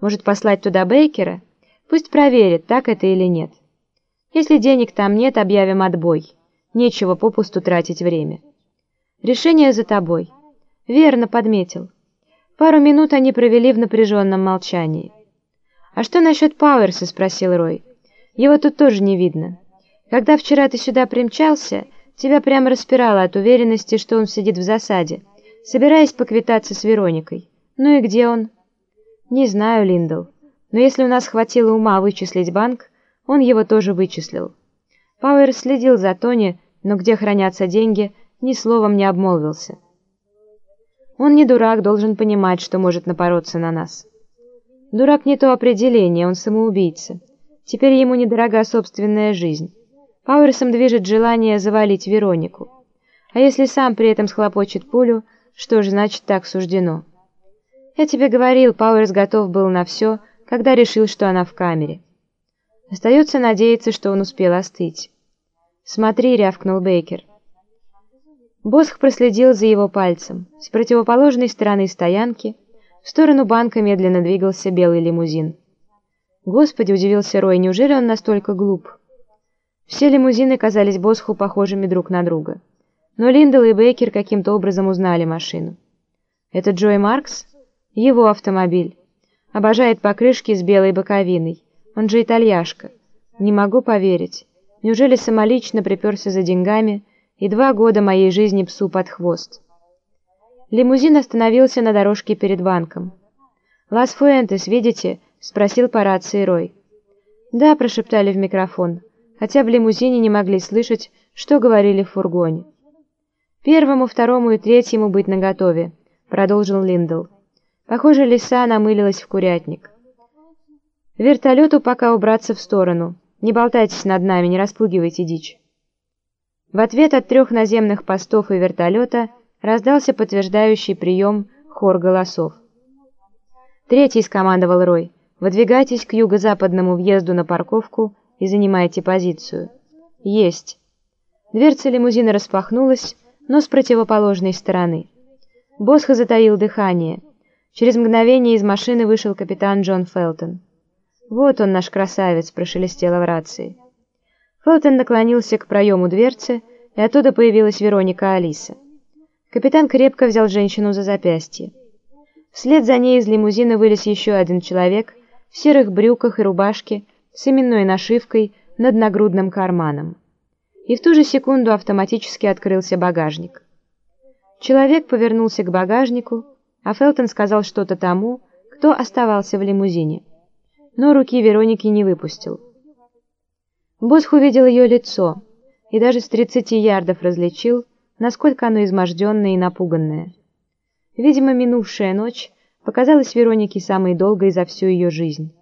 Может, послать туда Бейкера? Пусть проверит, так это или нет. Если денег там нет, объявим отбой. Нечего попусту тратить время. Решение за тобой. Верно подметил. Пару минут они провели в напряженном молчании. «А что насчет Пауэрса?» — спросил Рой. «Его тут тоже не видно. Когда вчера ты сюда примчался, тебя прямо распирало от уверенности, что он сидит в засаде, собираясь поквитаться с Вероникой. Ну и где он?» «Не знаю, Линдл. Но если у нас хватило ума вычислить банк, он его тоже вычислил». Пауэрс следил за Тони, но где хранятся деньги, ни словом не обмолвился. Он не дурак, должен понимать, что может напороться на нас. Дурак не то определение, он самоубийца. Теперь ему недорога собственная жизнь. Пауэрсом движет желание завалить Веронику. А если сам при этом схлопочет пулю, что же, значит, так суждено. Я тебе говорил, Пауэрс готов был на все, когда решил, что она в камере. Остается надеяться, что он успел остыть. «Смотри», — рявкнул Бейкер. Босх проследил за его пальцем. С противоположной стороны стоянки в сторону банка медленно двигался белый лимузин. Господи, удивился Рой, неужели он настолько глуп? Все лимузины казались Босху похожими друг на друга. Но Линдл и Бейкер каким-то образом узнали машину. Это Джой Маркс? Его автомобиль. Обожает покрышки с белой боковиной. Он же итальяшка. Не могу поверить. Неужели самолично приперся за деньгами, и два года моей жизни псу под хвост. Лимузин остановился на дорожке перед банком. «Лас Фуэнтес, видите?» — спросил по рации Рой. «Да», — прошептали в микрофон, хотя в лимузине не могли слышать, что говорили в фургоне. «Первому, второму и третьему быть наготове», — продолжил Линдл. Похоже, лиса намылилась в курятник. «Вертолету пока убраться в сторону. Не болтайтесь над нами, не распугивайте дичь». В ответ от трех наземных постов и вертолета раздался подтверждающий прием хор голосов. «Третий», — скомандовал Рой, — «выдвигайтесь к юго-западному въезду на парковку и занимайте позицию». «Есть». Дверца лимузина распахнулась, но с противоположной стороны. Босха затаил дыхание. Через мгновение из машины вышел капитан Джон Фелтон. «Вот он, наш красавец», — прошелестело в рации. Фелтон наклонился к проему дверцы, и оттуда появилась Вероника Алиса. Капитан крепко взял женщину за запястье. Вслед за ней из лимузина вылез еще один человек в серых брюках и рубашке с именной нашивкой над нагрудным карманом. И в ту же секунду автоматически открылся багажник. Человек повернулся к багажнику, а Фелтон сказал что-то тому, кто оставался в лимузине. Но руки Вероники не выпустил. Босх увидел ее лицо и даже с 30 ярдов различил, насколько оно изможденное и напуганное. Видимо, минувшая ночь показалась Веронике самой долгой за всю ее жизнь.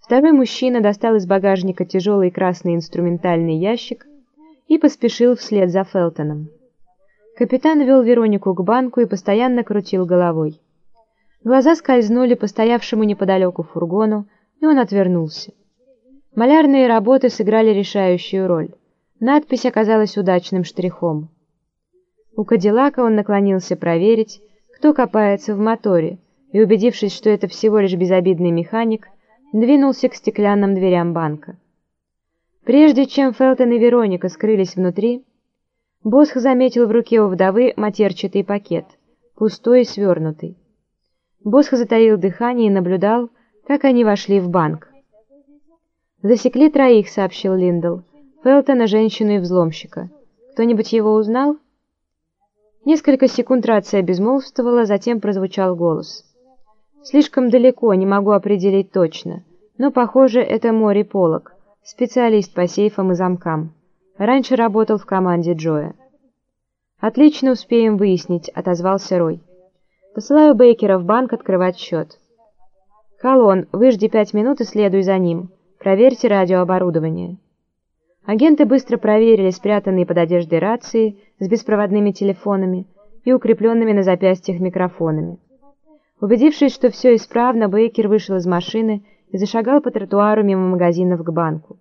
Второй мужчина достал из багажника тяжелый красный инструментальный ящик и поспешил вслед за Фелтоном. Капитан вел Веронику к банку и постоянно крутил головой. Глаза скользнули по стоявшему неподалеку фургону, и он отвернулся. Малярные работы сыграли решающую роль. Надпись оказалась удачным штрихом. У Кадиллака он наклонился проверить, кто копается в моторе, и, убедившись, что это всего лишь безобидный механик, двинулся к стеклянным дверям банка. Прежде чем Фелтон и Вероника скрылись внутри, Босх заметил в руке у вдовы матерчатый пакет, пустой и свернутый. Босх затаил дыхание и наблюдал, как они вошли в банк. «Засекли троих», — сообщил Линдл. «Фелтона, женщину и взломщика. Кто-нибудь его узнал?» Несколько секунд рация безмолвствовала, затем прозвучал голос. «Слишком далеко, не могу определить точно, но, похоже, это Мори Полок, специалист по сейфам и замкам. Раньше работал в команде Джоя». «Отлично успеем выяснить», — отозвался Рой. «Посылаю Бейкера в банк открывать счет». «Халон, выжди пять минут и следуй за ним». Проверьте радиооборудование. Агенты быстро проверили спрятанные под одеждой рации с беспроводными телефонами и укрепленными на запястьях микрофонами. Убедившись, что все исправно, Бейкер вышел из машины и зашагал по тротуару мимо магазинов к банку.